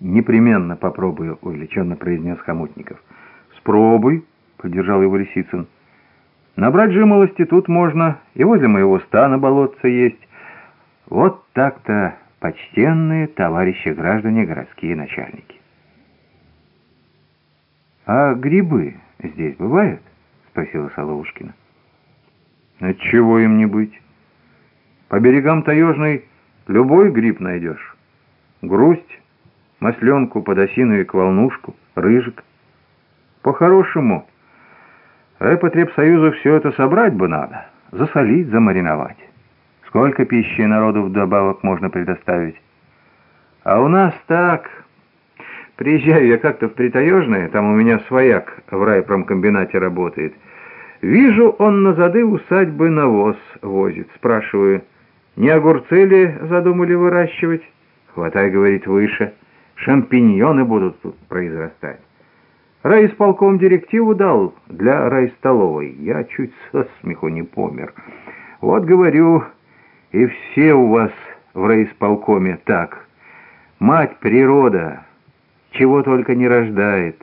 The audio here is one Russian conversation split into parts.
«Непременно попробую», — увлеченно произнес Хомутников. «Спробуй», — поддержал его Лисицын. «Набрать жимолости тут можно, и возле моего стана болотца есть. Вот так-то, почтенные товарищи граждане, городские начальники». «А грибы здесь бывают?» — спросила Соловушкина. «Отчего им не быть? По берегам Таежной любой гриб найдешь. Грусть» масленку, подосиную к волнушку, рыжик. По-хорошему, Райпотребсоюзу все это собрать бы надо, засолить, замариновать. Сколько пищи народу вдобавок можно предоставить? А у нас так... Приезжаю я как-то в Притаежное, там у меня свояк в райпромкомбинате работает. Вижу, он на зады усадьбы навоз возит. Спрашиваю, не огурцы ли задумали выращивать? Хватай, говорит, выше шампиньоны будут тут произрастать. Райисполком директиву дал для райстоловой. Я чуть со смеху не помер. Вот говорю, и все у вас в райисполкоме так. Мать природа чего только не рождает.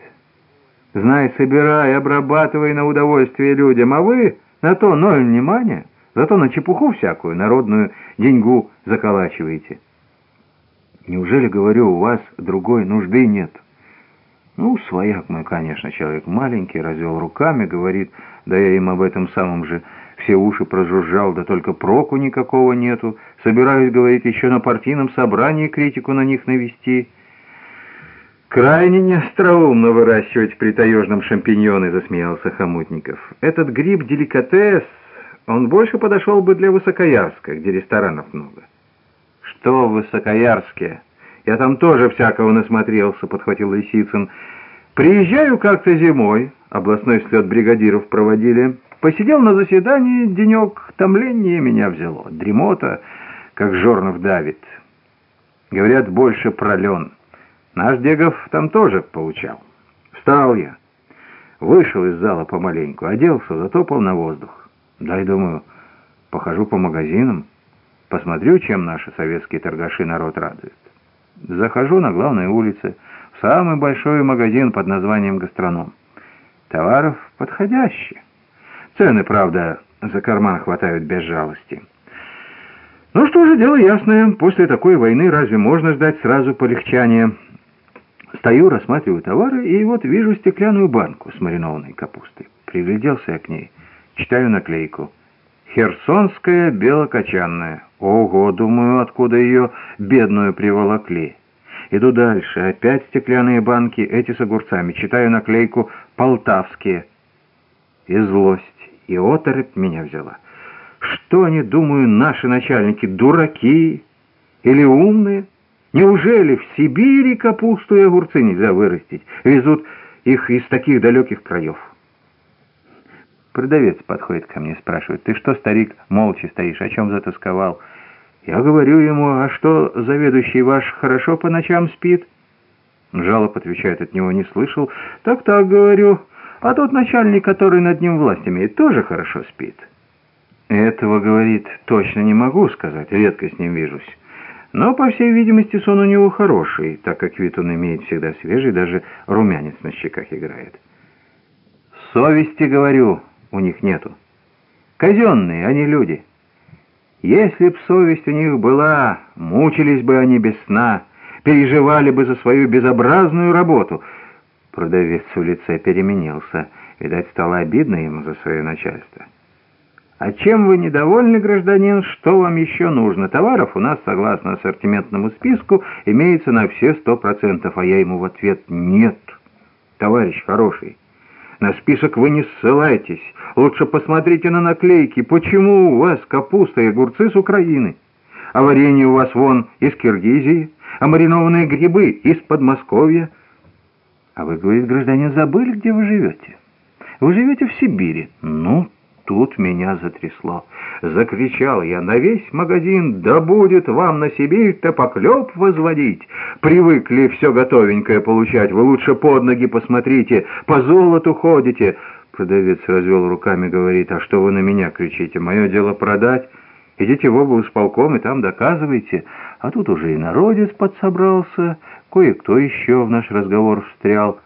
Знай, собирай, обрабатывай на удовольствие людям, а вы на то ноль внимания, зато на чепуху всякую народную деньгу заколачиваете. Неужели, говорю, у вас другой нужды нет? Ну, свояк мой, конечно, человек маленький, развел руками, говорит, да я им об этом самом же все уши прожужжал, да только проку никакого нету. Собираюсь, говорит, еще на партийном собрании критику на них навести. Крайне неостроумно выращивать при таежном шампиньоны, засмеялся Хомутников. Этот гриб-деликатес, он больше подошел бы для Высокоярска, где ресторанов много. «Что в Высокоярске? Я там тоже всякого насмотрелся», — подхватил Лисицын. «Приезжаю как-то зимой, областной слет бригадиров проводили. Посидел на заседании, денек, томление меня взяло. Дремота, как Жорнов давит. Говорят, больше пролен. Наш Дегов там тоже получал. Встал я, вышел из зала помаленьку, оделся, затопал на воздух. Дай, думаю, похожу по магазинам». Посмотрю, чем наши советские торгаши народ радует. Захожу на главной улице, в самый большой магазин под названием «Гастроном». Товаров подходящие. Цены, правда, за карман хватают без жалости. Ну что же, дело ясное. После такой войны разве можно ждать сразу полегчания? Стою, рассматриваю товары, и вот вижу стеклянную банку с маринованной капустой. Пригляделся я к ней, читаю наклейку — Херсонская белокочанная. Ого, думаю, откуда ее бедную приволокли. Иду дальше. Опять стеклянные банки, эти с огурцами. Читаю наклейку «Полтавские». И злость, и оторопь меня взяла. Что они, думаю, наши начальники, дураки или умные? Неужели в Сибири капусту и огурцы нельзя вырастить? Везут их из таких далеких краев. Продавец подходит ко мне, спрашивает, «Ты что, старик, молча стоишь, о чем затасковал?» Я говорю ему, «А что, заведующий ваш хорошо по ночам спит?» Жалоб, отвечает, от него не слышал. «Так-так, говорю, а тот начальник, который над ним власть имеет, тоже хорошо спит». Этого, говорит, точно не могу сказать, редко с ним вижусь. Но, по всей видимости, сон у него хороший, так как вид он имеет всегда свежий, даже румянец на щеках играет. «Совести, говорю», у них нету. Казенные, они люди. Если б совесть у них была, мучились бы они без сна, переживали бы за свою безобразную работу. Продавец в лице переменился. Видать, стало обидно ему за свое начальство. «А чем вы недовольны, гражданин? Что вам еще нужно? Товаров у нас, согласно ассортиментному списку, имеется на все сто процентов, а я ему в ответ «нет». Товарищ хороший, на список вы не ссылайтесь. Лучше посмотрите на наклейки. Почему у вас капуста и огурцы с Украины? А варенье у вас вон из Киргизии? А маринованные грибы из Подмосковья? А вы, говорит гражданин, забыли, где вы живете? Вы живете в Сибири. Ну, Тут меня затрясло. Закричал я на весь магазин, да будет вам на Сибирь-то поклеп возводить. Привыкли все готовенькое получать, вы лучше под ноги посмотрите, по золоту ходите. Продавец развел руками, говорит, а что вы на меня кричите? Мое дело продать. Идите в облсполком и там доказывайте. А тут уже и народец подсобрался, Кое-кто еще в наш разговор встрял,